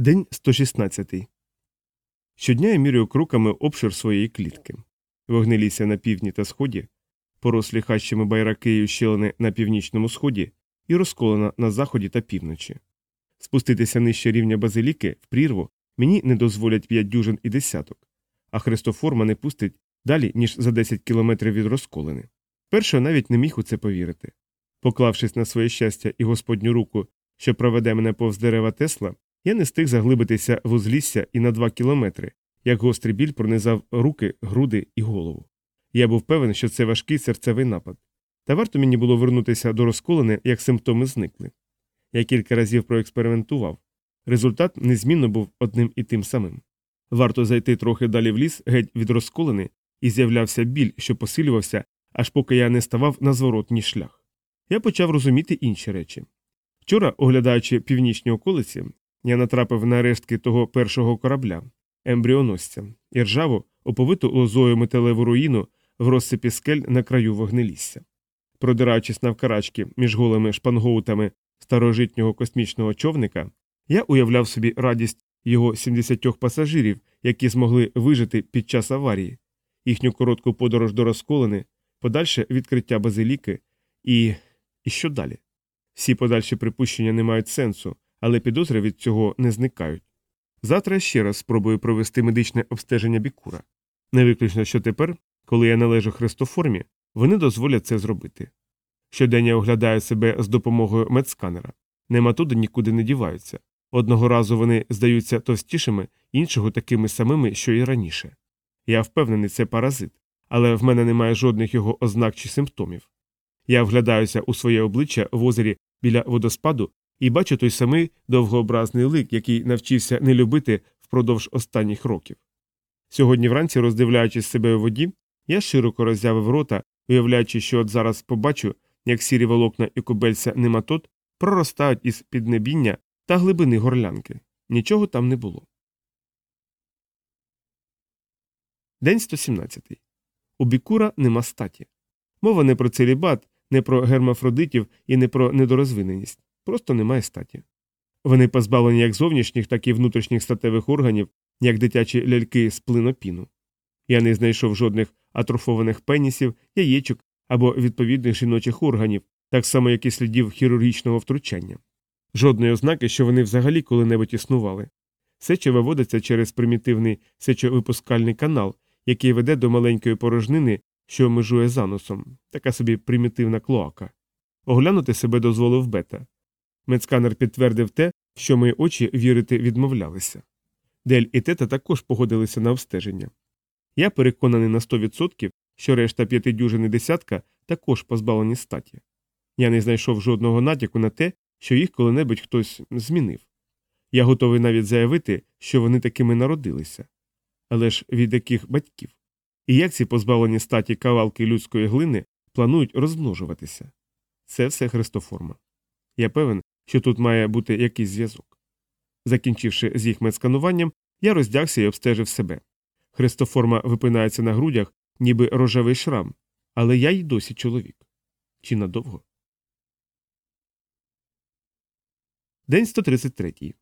День 116. Щодня я міряю кроками обшир своєї клітки. Вогнелісся на півдні та сході, порослі хащами байраки і на північному сході і розколена на заході та півночі. Спуститися нижче рівня базиліки в прірву мені не дозволять п'ять дюжин і десяток, а Христоформа не пустить далі, ніж за 10 кілометрів від розколини. Перше навіть не міг у це повірити. Поклавшись на своє щастя і господню руку, що проведе мене повз дерева Тесла, я не встиг заглибитися в узлісся і на два кілометри, як гострий біль пронизав руки, груди і голову. Я був певен, що це важкий серцевий напад. Та варто мені було вернутися до розколини, як симптоми зникли. Я кілька разів проекспериментував. Результат незмінно був одним і тим самим. Варто зайти трохи далі в ліс, геть від розколини, і з'являвся біль, що посилювався, аж поки я не ставав на зворотній шлях. Я почав розуміти інші речі. Вчора, оглядаючи північні околиці, я натрапив на рештки того першого корабля, ембріоносця, і ржаву, оповиту лозою металеву руїну в розсипі скель на краю вогнелісся. Продираючись навкарачки між голими шпангоутами старожитнього космічного човника, я уявляв собі радість його 70 пасажирів, які змогли вижити під час аварії, їхню коротку подорож до розколини, подальше відкриття базиліки і. і що далі? Всі подальші припущення не мають сенсу, але підозри від цього не зникають. Завтра ще раз спробую провести медичне обстеження бікура. Не виключно, що тепер, коли я належу хрестоформі, вони дозволять це зробити. Щодень я оглядаю себе з допомогою медсканера. Нематоди нікуди не діваються. Одного разу вони здаються товстішими, іншого такими самими, що і раніше. Я впевнений, це паразит, але в мене немає жодних його ознак чи симптомів. Я вглядаюся у своє обличчя в озері біля водоспаду і бачу той самий довгообразний лик, який навчився не любити впродовж останніх років. Сьогодні вранці, роздивляючись себе у воді, я широко роззявив рота, уявляючи, що от зараз побачу, як сірі волокна і кубельця нематод проростають із піднебіння та глибини горлянки. Нічого там не було. День 117. У бікура нема статі. Мова не про целібат, не про гермафродитів і не про недорозвиненість. Просто немає статі. Вони позбавлені як зовнішніх, так і внутрішніх статевих органів, як дитячі ляльки з плинопіну. Я не знайшов жодних атрофованих пенісів, яєчок або відповідних жіночих органів, так само, як і слідів хірургічного втручання. Жодної ознаки, що вони взагалі коли-небудь існували. Сеча виводиться через примітивний сечовипускальний канал, який веде до маленької порожнини, що межує за носом, така собі примітивна клоака. Оглянути себе дозволив бета. Медсканер підтвердив те, що мої очі вірити відмовлялися. Дель і тета також погодилися на обстеження. Я переконаний на 100%, що решта п'яти дюжини десятка також позбавлені статі. Я не знайшов жодного натяку на те, що їх коли-небудь хтось змінив. Я готовий навіть заявити, що вони такими народилися. Але ж від яких батьків? І як ці позбавлені статі кавалки людської глини планують розмножуватися? Це все христоформа. Я певен, що тут має бути якийсь зв'язок. Закінчивши з їх медскануванням, я роздягся і обстежив себе. Христоформа випинається на грудях, ніби рожевий шрам, але я й досі чоловік. Чи надовго? День 133.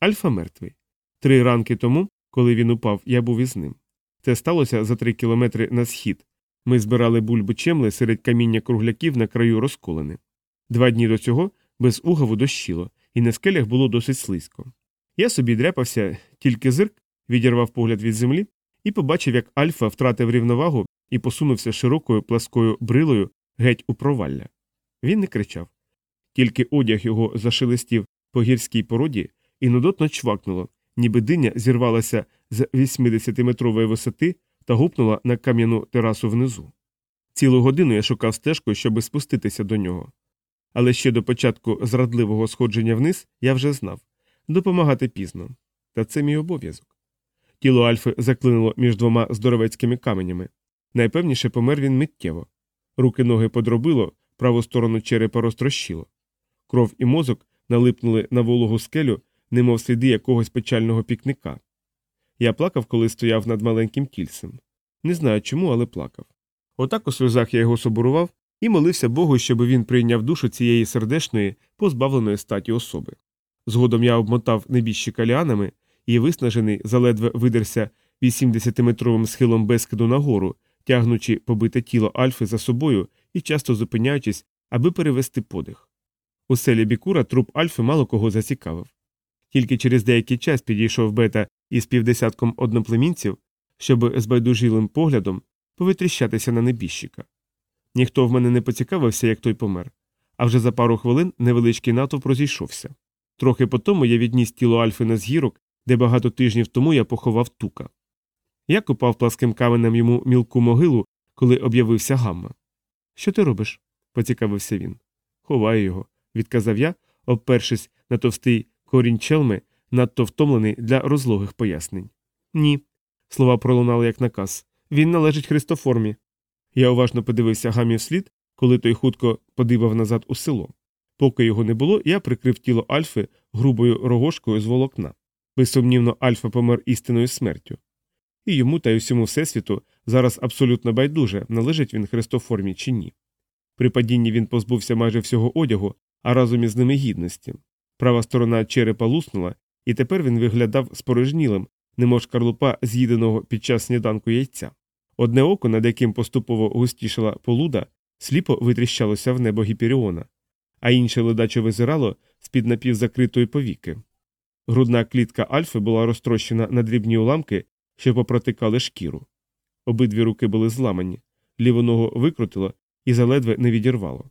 Альфа мертвий. Три ранки тому, коли він упав, я був із ним. Це сталося за три кілометри на схід. Ми збирали бульби чемли серед каміння кругляків на краю розколини. Два дні до цього без угаву дощило, і на скелях було досить слизько. Я собі дряпався, тільки зирк, відірвав погляд від землі і побачив, як Альфа втратив рівновагу і посунувся широкою пласкою брилою геть у провалля. Він не кричав. Тільки одяг його зашелестів по гірській породі і нудотно чвакнуло, ніби диня зірвалася з 80-метрової висоти та гупнула на кам'яну терасу внизу. Цілу годину я шукав стежку, щоби спуститися до нього. Але ще до початку зрадливого сходження вниз я вже знав допомагати пізно. Та це мій обов'язок. Тіло Альфи заклинуло між двома здоровецькими каменями. Найпевніше помер він миттєво. Руки ноги подробило, праву сторону черепа розтрощило. Кров і мозок налипнули на вологу скелю, немов сліди якогось печального пікника. Я плакав, коли стояв над маленьким кільцем. Не знаю чому, але плакав. Отак у сльозах я його соборував і молився Богу, щоб він прийняв душу цієї сердешної, позбавленої статі особи. Згодом я обмотав небіжчика ліанами і, виснажений, заледве видерся 80-метровим схилом безкиду нагору, тягнучи побите тіло Альфи за собою і часто зупиняючись, аби перевести подих. У селі Бікура труп Альфи мало кого зацікавив. Тільки через деякий час підійшов бета із півдесятком одноплемінців, щоб з поглядом повитріщатися на небіжчика. Ніхто в мене не поцікавився, як той помер, а вже за пару хвилин невеличкий натовп розійшовся. Трохи по тому я відніс тіло Альфи на згірок, де багато тижнів тому я поховав тука. Я копав пласким каменем йому мілку могилу, коли об'явився гамма. Що ти робиш? поцікавився він. Ховаю його, відказав я, обпершись на товстий корінь челми, надто втомлений для розлогих пояснень. Ні. Слова пролунали як наказ. Він належить Христоформі. Я уважно подивився гамі вслід, коли той хутко подивав назад у село. Поки його не було, я прикрив тіло Альфи грубою рогошкою з волокна. Безсумнівно, Альфа помер істинною смертю. І йому та й усьому Всесвіту зараз абсолютно байдуже, належить він Христоформі чи ні. При падінні він позбувся майже всього одягу, а разом із ними гідності. Права сторона черепа луснула, і тепер він виглядав спорожнілим, немов шкарлупа з'їденого під час сніданку яйця. Одне око, над яким поступово густішала полуда, сліпо витріщалося в небо Гіперіона, а інше ледаче визирало з під напівзакритої повіки. Грудна клітка Альфи була розтрощена на дрібні уламки, що попротикали шкіру. Обидві руки були зламані, ліву ногу викрутило і заледве не відірвало.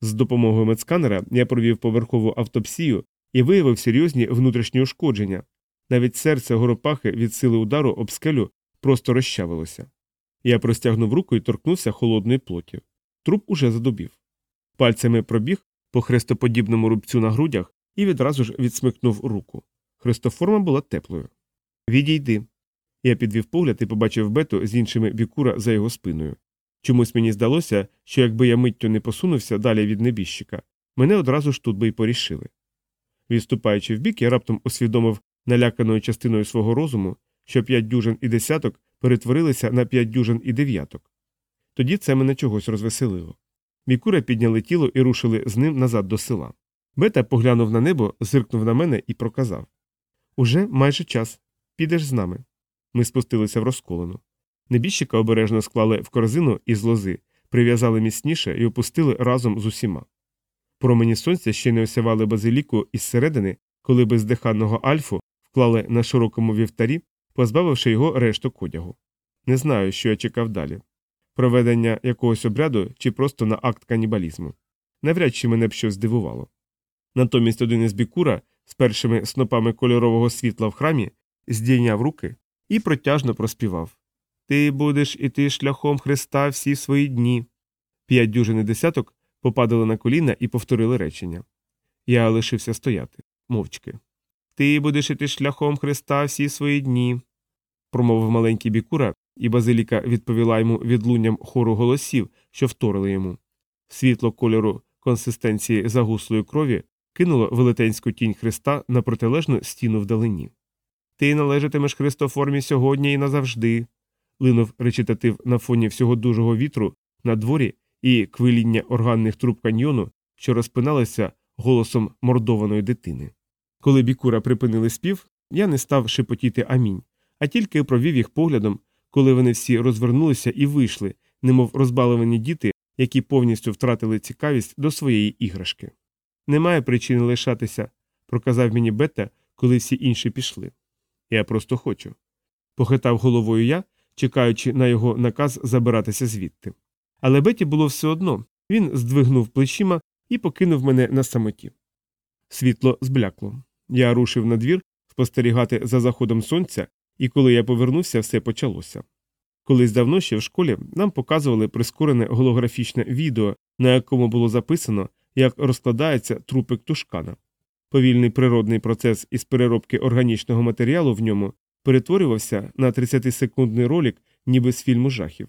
З допомогою медсканера я провів поверхову автопсію і виявив серйозні внутрішні ушкодження. Навіть серце горопахи від сили удару об скелю просто розчавилося. Я простягнув руку і торкнувся холодної плоті. Труп уже задубів. Пальцями пробіг по хрестоподібному рубцю на грудях і відразу ж відсмикнув руку. Хрестоформа була теплою. Відійди. Я підвів погляд і побачив бету з іншими бікура за його спиною. Чомусь мені здалося, що якби я миттю не посунувся далі від небіжчика, мене одразу ж тут би й порішили. Відступаючи вбік, я раптом усвідомив наляканою частиною свого розуму, що п'ять дюжин і десяток перетворилися на п'ять дюжин і дев'яток. Тоді це мене чогось розвеселило. Бікури підняли тіло і рушили з ним назад до села. Бета поглянув на небо, зиркнув на мене і проказав Уже майже час. Підеш з нами. Ми спустилися в розколену. Небіжчика обережно склали в корзину із лози, прив'язали міцніше і опустили разом з усіма. Промені сонця ще не осявали базиліку із середини, коли бездиханного альфу вклали на широкому вівтарі, позбавивши його решток одягу. Не знаю, що я чекав далі проведення якогось обряду чи просто на акт канібалізму. Навряд чи мене б щось здивувало. Натомість один із бікура з першими снопами кольорового світла в храмі здійняв руки і протяжно проспівав Ти будеш іти шляхом Христа всі свої дні. П'ять дюжин і десяток попадали на коліна і повторили речення. Я лишився стояти, мовчки. Ти будеш іти шляхом Христа всі свої дні, промовив маленький бікура, і Базиліка відповіла йому відлунням хору голосів, що вторили йому. Світло кольору консистенції загуслої крові кинуло велетенську тінь Христа на протилежну стіну вдалині. Ти належатимеш Христоформі сьогодні і назавжди. линув речитатив на фоні всього дужого вітру на дворі і квиління органних труб каньйону, що розпиналися голосом мордованої дитини. Коли бікура припинили спів, я не став шепотіти амінь, а тільки провів їх поглядом, коли вони всі розвернулися і вийшли, немов розбаловані діти, які повністю втратили цікавість до своєї іграшки. Немає причини лишатися, проказав мені Бета, коли всі інші пішли. Я просто хочу. Похитав головою я, чекаючи на його наказ забиратися звідти. Але Беті було все одно він здвигнув плечима і покинув мене на самоті. Світло зблякло. Я рушив на двір спостерігати за заходом сонця, і коли я повернувся, все почалося. Колись давно ще в школі нам показували прискорене голографічне відео, на якому було записано, як розкладається трупик тушкана. Повільний природний процес із переробки органічного матеріалу в ньому перетворювався на 30-секундний ролик, ніби з фільму жахів.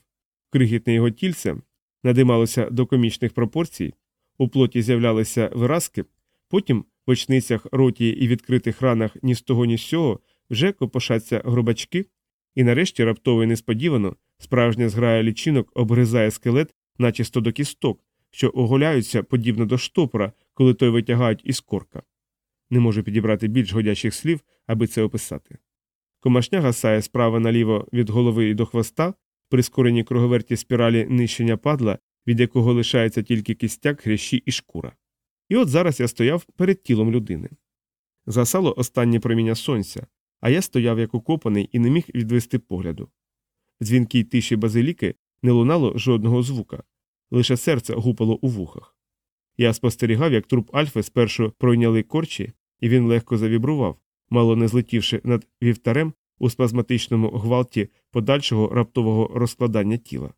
Крихітне його тільце надималося до комічних пропорцій, у плоті з'являлися виразки, потім в очницях, роті і відкритих ранах ні з того, ні з сього вже копошаться грубачки, і нарешті раптово і несподівано справжня зграя лічинок обгризає скелет, начисто до кісток, що оголяються подібно до штопора, коли той витягають із корка. Не можу підібрати більш годячих слів, аби це описати. Комашня гасає справа наліво від голови і до хвоста, прискорені круговерті спіралі нищення падла, від якого лишається тільки кістяк, хрящі і шкура. І от зараз я стояв перед тілом людини. Засало останнє проміння сонця, а я стояв як укопаний і не міг відвести погляду. Дзвінкій тиші базиліки не лунало жодного звука, лише серце гупало у вухах. Я спостерігав, як труп Альфи спершу пройняли корчі, і він легко завібрував, мало не злетівши над вівтарем у спазматичному гвалті подальшого раптового розкладання тіла.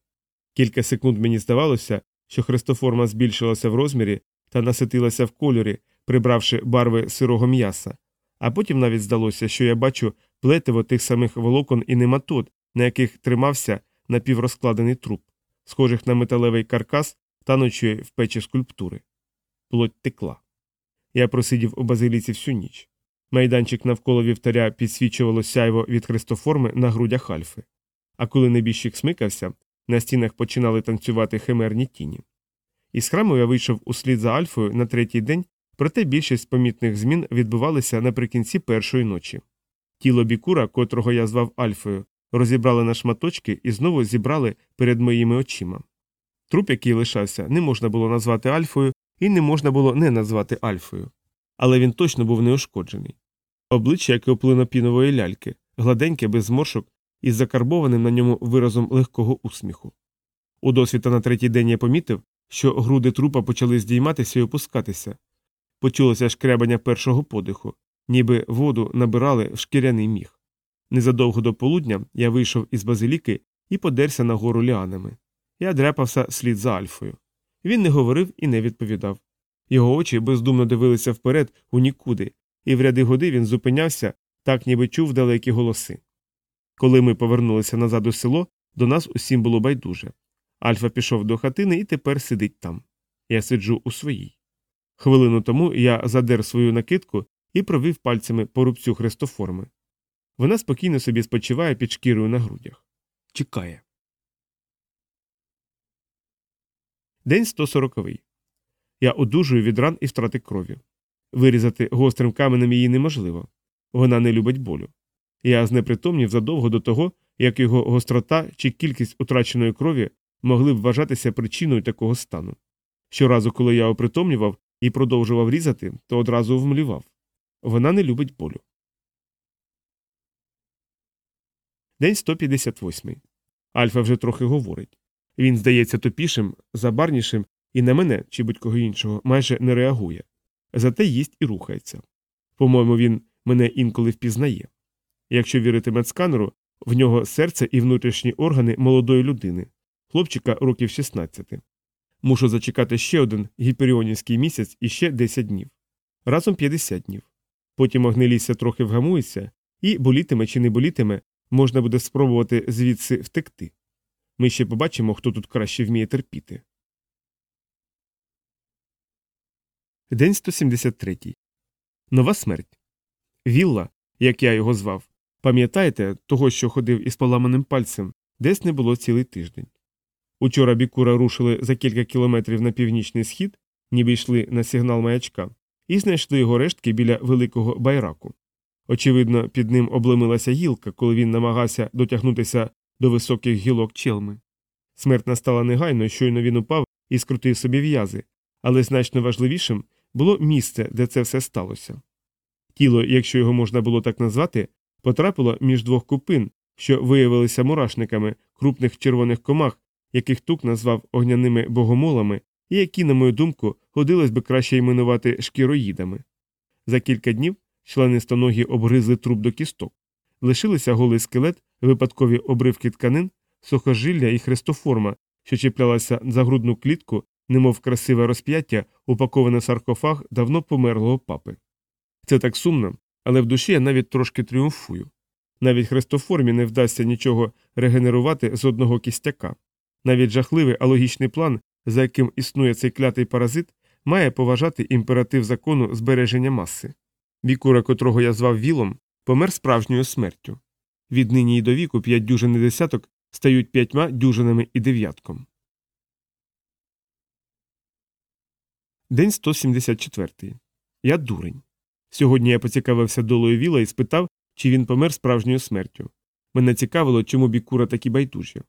Кілька секунд мені здавалося, що хрестоформа збільшилася в розмірі та наситилася в кольорі, прибравши барви сирого м'яса, а потім навіть здалося, що я бачу плетиво тих самих волокон і нематод, на яких тримався напіврозкладений труп, схожих на металевий каркас, танучої в печі скульптури. Плоть текла. Я просидів у базиліці всю ніч. Майданчик навколо вівтаря підсвічувало сяйво від хрестоформи на грудях альфи. А коли небіжчик смикався, на стінах починали танцювати химерні тіні. Із храму я вийшов услід за Альфою на третій день, проте більшість помітних змін відбувалися наприкінці першої ночі. Тіло бікура, котрого я звав Альфою, розібрали на шматочки і знову зібрали перед моїми очима. Труп, який лишався, не можна було назвати Альфою і не можна було не назвати Альфою. Але він точно був неушкоджений. Обличчя, як і оплинопінової ляльки, гладеньке, без зморшок із закарбованим на ньому виразом легкого усміху. У досвіта на третій день я помітив, що груди трупа почали здійматися і опускатися. Почулося шкрябання першого подиху, ніби воду набирали в шкіряний міг. Незадовго до полудня я вийшов із базиліки і подерся на гору ліанами. Я дряпався слід за Альфою. Він не говорив і не відповідав. Його очі бездумно дивилися вперед у нікуди, і в ряди годи він зупинявся, так ніби чув далекі голоси. Коли ми повернулися назад у село, до нас усім було байдуже. Альфа пішов до хатини і тепер сидить там. Я сиджу у своїй. Хвилину тому я задер свою накидку і провів пальцями по рубцю хрестоформи. Вона спокійно собі спочиває під шкірою на грудях. Чекає. День 140. Я одужую від ран і втрати крові. Вирізати гострим каменем її неможливо. Вона не любить болю. Я знепритомнів задовго до того, як його гострота чи кількість утраченої крові могли б вважатися причиною такого стану. Щоразу, коли я опритомнював і продовжував різати, то одразу вмлівав. Вона не любить болю. День 158. Альфа вже трохи говорить. Він здається тупішим, забарнішим і на мене чи будь-кого іншого майже не реагує. Зате їсть і рухається. По-моєму, він мене інколи впізнає. Якщо вірити медсканеру, в нього серце і внутрішні органи молодої людини, хлопчика років 16. Мушу зачекати ще один гіперіонівський місяць і ще 10 днів. Разом 50 днів. Потім огнилісся трохи вгамується, і болітиме чи не болітиме, можна буде спробувати звідси втекти. Ми ще побачимо, хто тут краще вміє терпіти. День 173. Нова смерть. Вілла, як я його звав. Пам'ятаєте, того, що ходив із поламаним пальцем, десь не було цілий тиждень. Учора бікура рушили за кілька кілометрів на північний схід, ніби йшли на сигнал маячка, і знайшли його рештки біля великого байраку. Очевидно, під ним обломилася гілка, коли він намагався дотягнутися до високих гілок челми. Смерть настала негайно, щойно він упав і скрутив собі в'язи, але значно важливішим було місце, де це все сталося. Тіло, якщо його можна було так назвати, потрапило між двох купин, що виявилися мурашниками крупних червоних комах, яких тук назвав огняними богомолами, і які, на мою думку, годилось би краще іменувати шкіроїдами. За кілька днів члени стоногі обгризли труп до кісток, лишилися голий скелет, випадкові обривки тканин, сухожилля і хрестоформа, що чіплялася за грудну клітку, немов красиве розп'яття, упаковане саркофаг давно померлого папи. Це так сумно, але в душі я навіть трошки тріумфую. Навіть хрестоформі не вдасться нічого регенерувати з одного кістяка. Навіть жахливий алогічний план, за яким існує цей клятий паразит, має поважати імператив закону збереження маси. Вікура, котрого я звав Вілом, помер справжньою смертю. Віднині і до віку п'ять дюжин і десяток стають п'ятьма дюжинами і дев'ятком. День 174. Я дурень. Сьогодні я поцікавився долою віла і спитав, чи він помер справжньою смертю. Мене цікавило, чому бікура такі байдужі.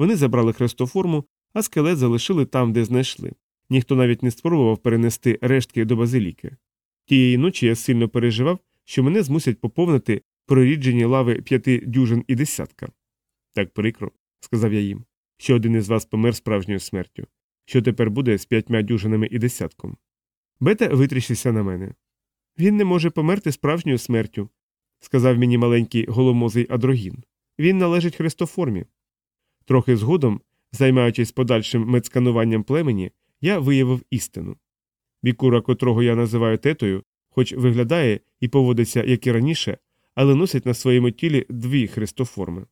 Вони забрали хрестоформу, а скелет залишили там, де знайшли. Ніхто навіть не спробував перенести рештки до базиліки. Тієї ночі я сильно переживав, що мене змусять поповнити проріджені лави п'яти дюжин і десятка. Так прикро, сказав я їм, що один із вас помер справжньою смертю. Що тепер буде з п'ятьма дюжинами і десятком? Бета витріщився на мене. Він не може померти справжньою смертю, сказав мені маленький голомозий адрогін. Він належить хрестоформі. Трохи згодом, займаючись подальшим мецкануванням племені, я виявив істину. Бікура, котрого я називаю тетою, хоч виглядає і поводиться, як і раніше, але носить на своєму тілі дві хрестоформи.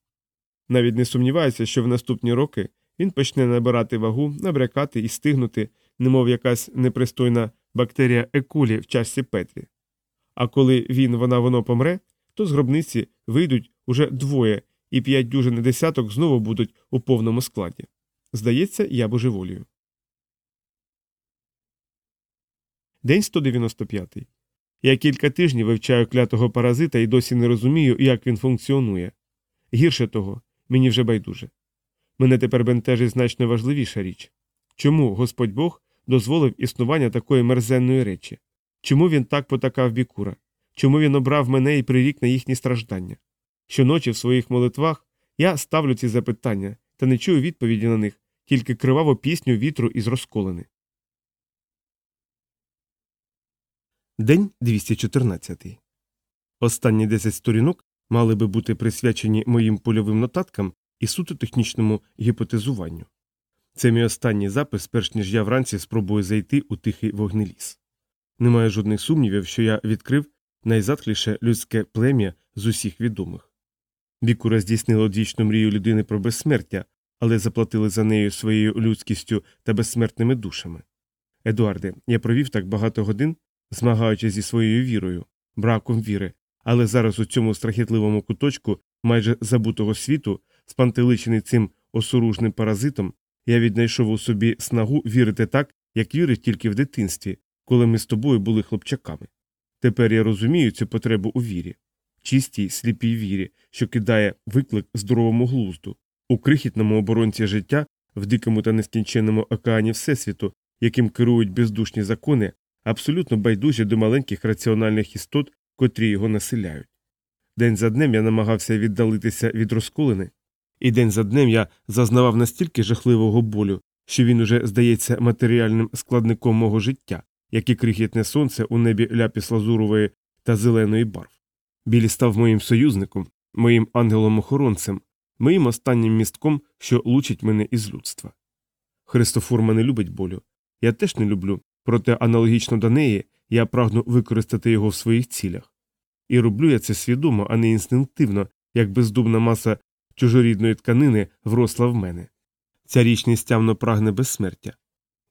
Навіть не сумніваюся, що в наступні роки він почне набирати вагу, набрякати і стигнути, немов якась непристойна бактерія екулі в чашці Петрі. А коли він вона воно помре, то з гробниці вийдуть уже двоє, і п'ять дюжин десяток знову будуть у повному складі. Здається, я божеволію. День 195. Я кілька тижнів вивчаю клятого паразита і досі не розумію, як він функціонує. Гірше того, мені вже байдуже. Мене тепер бентежить значно важливіша річ чому Господь Бог дозволив існування такої мерзенної речі? Чому він так потакав бікура? Чому він обрав мене і прирік на їхні страждання? Щоночі в своїх молитвах я ставлю ці запитання та не чую відповіді на них, тільки криваву пісню вітру із розколини. День 214. Останні 10 сторінок мали би бути присвячені моїм польовим нотаткам і суто технічному гіпотезуванню. Це мій останній запис, перш ніж я вранці спробую зайти у тихий вогнеліс. Немає жодних сумнівів, що я відкрив найзатхліше людське плем'я з усіх відомих. Бікура здійснила одвічну мрію людини про безсмертя, але заплатили за нею своєю людськістю та безсмертними душами. Едуарде, я провів так багато годин, змагаючись зі своєю вірою, браком віри, але зараз у цьому страхітливому куточку майже забутого світу, спантеличений цим осоружним паразитом, я віднайшов у собі снагу вірити так, як вірив тільки в дитинстві, коли ми з тобою були хлопчаками. Тепер я розумію цю потребу у вірі, чистій, сліпій вірі, що кидає виклик здоровому глузду, у крихітному оборонці життя в дикому та нескінченному океані Всесвіту, яким керують бездушні закони, абсолютно байдужі до маленьких раціональних істот, котрі його населяють. День за днем я намагався віддалитися від розколини, і день за днем я зазнавав настільки жахливого болю, що він уже здається матеріальним складником мого життя, як і крихітне сонце у небі ляпіс лазурової та зеленої барв. Білі став моїм союзником, моїм ангелом-охоронцем, моїм останнім містком, що лучить мене із людства. Христоформа не любить болю. Я теж не люблю, проте аналогічно до неї я прагну використати його в своїх цілях. І роблю я це свідомо, а не інстинктивно, як бездумна маса чужорідної тканини вросла в мене. Ця річ нестямно прагне безсмертя.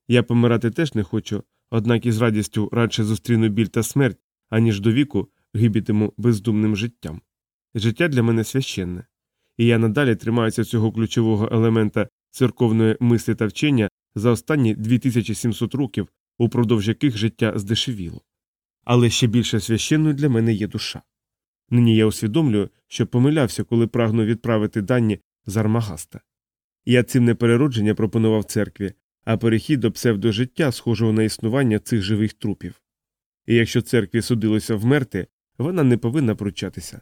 Я помирати теж не хочу, однак із радістю радше зустріну біль та смерть, аніж до віку гибітиму бездумним життям. Життя для мене священне, і я надалі тримаюся цього ключового елемента церковної мислі та вчення за останні 2700 років, упродовж яких життя здешевіло. Але ще більше священною для мене є душа. Нині я усвідомлюю, що помилявся, коли прагну відправити дані з Армагаста. Я цим не переродження пропонував церкві, а перехід до псевдожиття, схожого на існування цих живих трупів. І якщо церкві судилося вмерти, вона не повинна пручатися.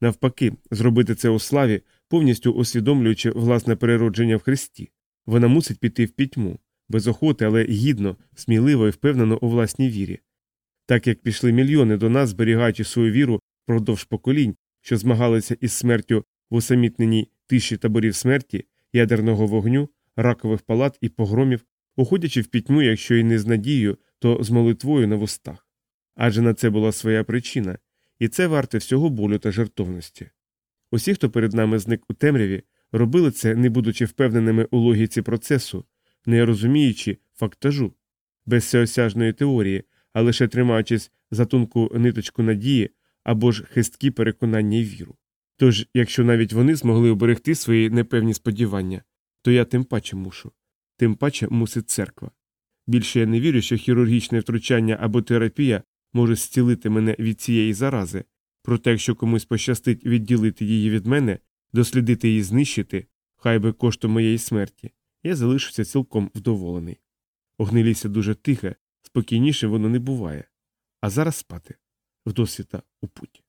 Навпаки, зробити це у славі, повністю усвідомлюючи власне переродження в Христі. Вона мусить піти в пітьму, без охоти, але гідно, сміливо і впевнено у власній вірі. Так як пішли мільйони до нас, зберігаючи свою віру впродовж поколінь, що змагалися із смертю в усамітненій тиші таборів смерті, ядерного вогню, ракових палат і погромів, уходячи в пітьму, якщо й не з надією, то з молитвою на вустах. Адже на це була своя причина, і це варте всього болю та жертовності. Усі, хто перед нами зник у темряві, робили це, не будучи впевненими у логіці процесу, не розуміючи фактажу, без всеосяжної теорії, а лише тримаючись за тонку ниточку надії або ж хисткі переконання й віру. Тож, якщо навіть вони змогли оберегти свої непевні сподівання, то я тим паче мушу, тим паче мусить церква. Більше я не вірю, що хірургічне втручання або терапія може зцілити мене від цієї зарази, проте якщо комусь пощастить відділити її від мене, дослідити її знищити, хай би коштом моєї смерті, я залишуся цілком вдоволений. Огнилісся дуже тихе, спокійніше воно не буває. А зараз спати вдосвіта у путь.